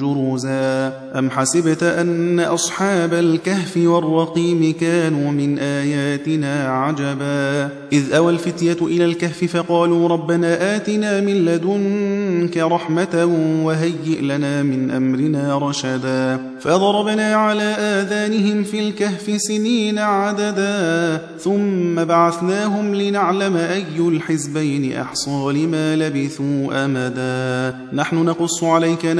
جرزا أم حسبت أن أصحاب الكهف والرقيم كانوا من آياتنا عجبا إذ أوى الفتية إلى الكهف فقالوا ربنا آتنا من لدنك رحمة وهيئ لنا من أمرنا رشدا فضربنا على آذانهم في الكهف سنين عددا ثم بعثناهم لنعلم أي الحزبين أحصى لما لبثوا أمدا نحن نقص عليك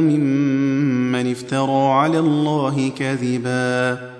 ممن افترى على الله كذبا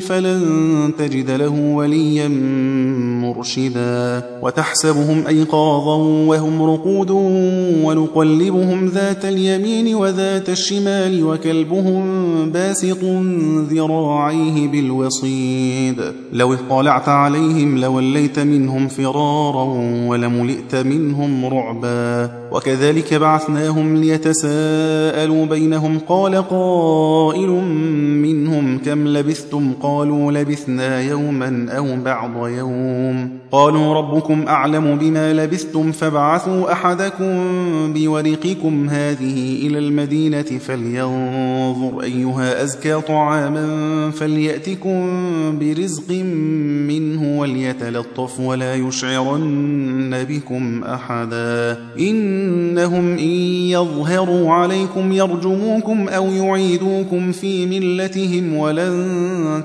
فلن تجد له وليا مرشدا وتحسبهم أيقاظا وهم رقود ونقلبهم ذات اليمين وذات الشمال وكلبهم باسط ذراعيه بالوصيد. لو اطلعت عليهم لوليت منهم فرارا ولملئت منهم رعبا. وكذلك بعثناهم ليتساءلوا بينهم قال قائل منهم كم لبثتم؟ قالوا لبثنا يوما أو بعض يوم. قالوا ربكم أعلم بما لبثتم فابعثوا أحدكم بورقكم هذه إلى المدينة فلينظر أيها أزكى طعاما فليأتكم برزق منه وليتلطف ولا يشعرن بكم أحدا. إنهم إن يظهروا عليكم يرجموكم أو يعيدوكم في ملتهم ولن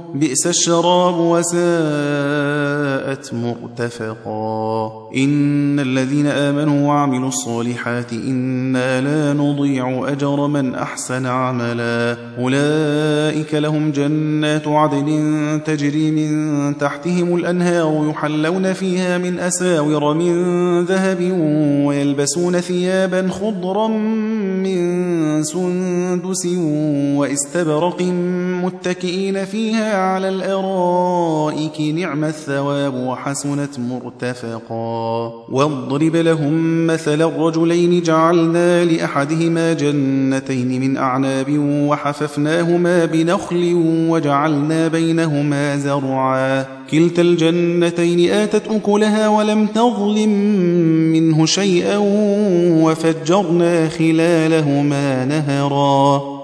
بئس الشراب وساءت مرتفقا. إن الذين آمنوا وعملوا الصالحات إنا لا نضيع أجر من أحسن عملا. أولئك لهم جنات عدن تجري من تحتهم الأنهار يحلون فيها من أساور من ذهب ويلبسون ثيابا خضرا من سندس واستبرق متكئين فيها على الأرائك نعم الثواب وحسنت مرتفقا. واضرب لهم مثل الرجلين جعلنا لأحدهما جنتين من أعناب وحففناهما بنخل وجعلنا بينهما زرعا. كلتا الجنتين آتت أكلها ولم تظلم منه شيئا وفجرنا خلالهما نهرا.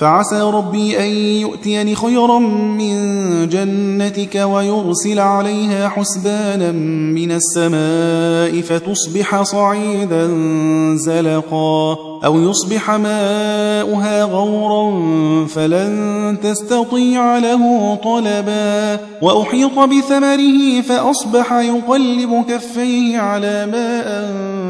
فعسى ربي أن يؤتيني خيرا من جنتك ويرسل عليها حسبانا من السماء فتصبح صعيدا زلقا أو يصبح ماؤها غورا فلن تستطيع له طلبا وأحيط بثمره فأصبح يقلب كفيه على ما أنفق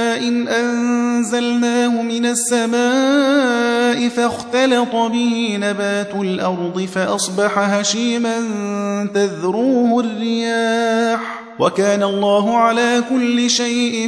إن أنزلناه من السماء فاختلط به نبات الأرض فأصبح هشيما تذروه الرياح وكان الله على كل شيء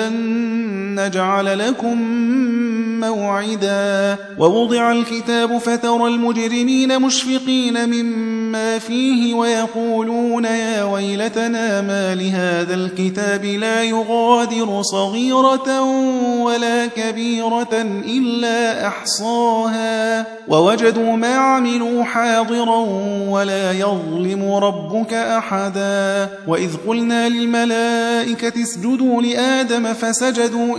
لن نجعل لكم موعدا. ووضع الكتاب فترى المجرمين مشفقين مما فيه ويقولون يا ويلتنا ما لهذا الكتاب لا يغادر صغيرة ولا كبيرة إلا أحصاها. ووجدوا ما عملوا حاضرا ولا يظلم ربك أحدا. وإذ قلنا للملائكة اسجدوا لآدم فسجدوا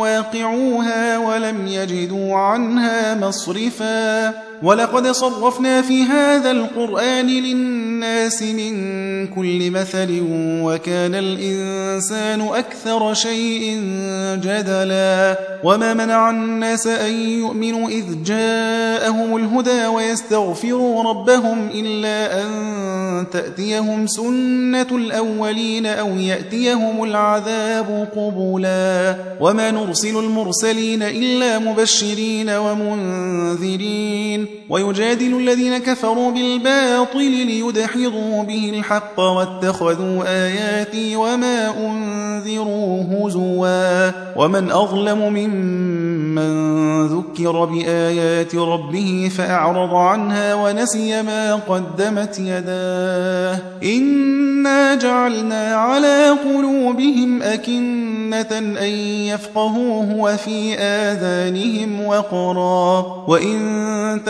واقعوها ولم يجدوا عنها مصرفا. ولقد صرفنا في هذا القرآن للناس من كل مثل وكان الإنسان أكثر شيء جدلا وما منع الناس أن يؤمنوا إذ جاءهم الهدى ويستغفروا ربهم إلا أن تأتيهم سنة الأولين أو يأتيهم العذاب قبلا وما نرسل المرسلين إلا مبشرين ومنذرين ويجادل الذين كفروا بالباطل ليدحضوا به الحق واتخذوا آياتي وما أنذروا هزوا ومن أظلم ممن ذكر بآيات ربه فأعرض عنها ونسي ما قدمت يداه إنا جعلنا على قلوبهم أكنة أن يفقهوه وفي آذانهم وقرا وإن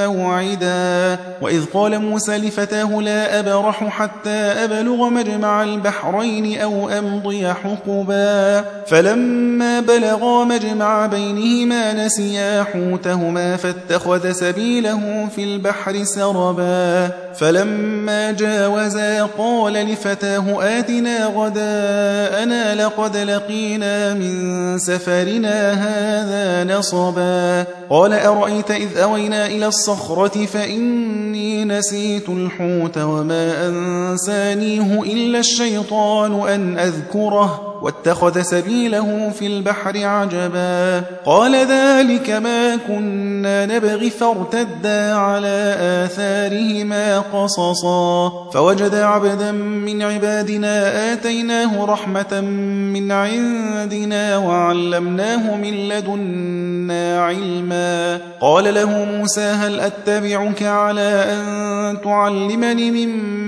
موعدا. وإذ قال موسى لفتاه لا أبرح حتى أبلغ مجمع البحرين أو أمضي حقبا. فلما بلغا مجمع بينهما نسيا حوتهما فاتخذ سبيله في البحر سربا. فلما جاوزا قال لفتاه آتنا غداءنا لقد لقينا من سفرنا هذا نصبا. قال أرأيت إذ أوينا إلى الصخرة فإني نسيت الحوت وما أنسانيه إلا الشيطان أن أذكره واتخذ سبيله في البحر عجبا. قال ذلك ما كنا نبغي فارتدا على آثارهما قصصا. فوجد عبدا من عبادنا آتيناه رحمة من عندنا وعلمناه من لدنا علما. قال له موسى هل أتبعك على أن تعلمني مما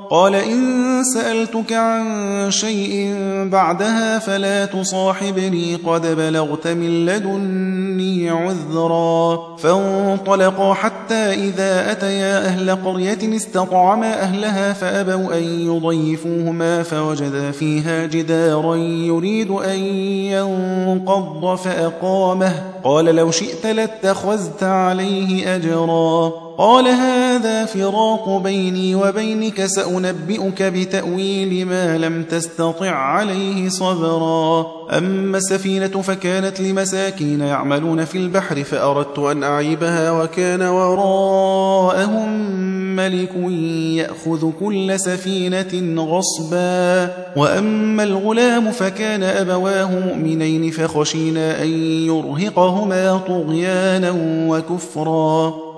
قال إن سألتك عن شيء بعدها فلا تصاحبني قد بلغت من لدني عذرا. فانطلقا حتى إذا أتيا أهل قرية استطعما أهلها فأبوا أن يضيفوهما فوجدا فيها جدارا يريد أن ينقض فأقامه. قال لو شئت لاتخذت عليه أجرا. قال هذا فراق بيني وبينك سأنبئك بتأويل ما لم تستطع عليه صبرا. أما السفينة فكانت لمساكين يعملون في البحر فأردت أن أعيبها وكان وراءهم ملك يأخذ كل سفينة غصبا. وأما الغلام فكان أبواه مؤمنين فخشينا أن يرهقهما طغيانا وكفرا.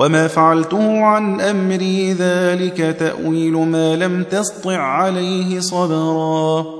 وما فعلته عن أمري ذلك تأويل ما لم تسطع عليه صبرا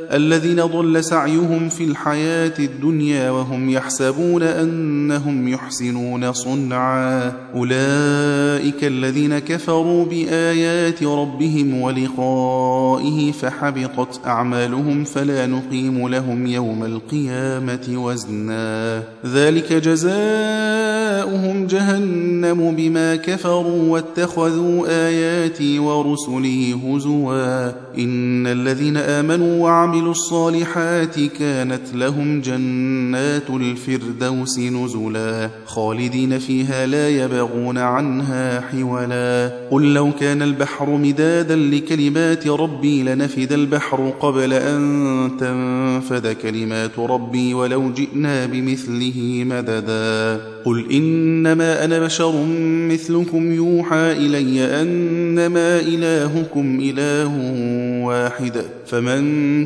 الذين ضل سعيهم في الحياة الدنيا وهم يحسبون أنهم يحسنون صنعا. أولئك الذين كفروا بآيات ربهم ولقائه فحبطت أعمالهم فلا نقيم لهم يوم القيامة وزنا. ذلك جزاؤهم جهنم بما كفروا واتخذوا آياتي ورسلي هزوا. إن الذين آمنوا وعملوا الصالحات كانت لهم جنات الفردوس نزلا خالدين فيها لا يبغون عنها حولا قل لو كان البحر مدادا لكلمات ربي لنفد البحر قبل أن تنفذ كلمات ربي ولو جئنا بمثله مددا قل إنما أنا بشر مثلكم يوحى إلي أنما إلهكم إله واحد فمن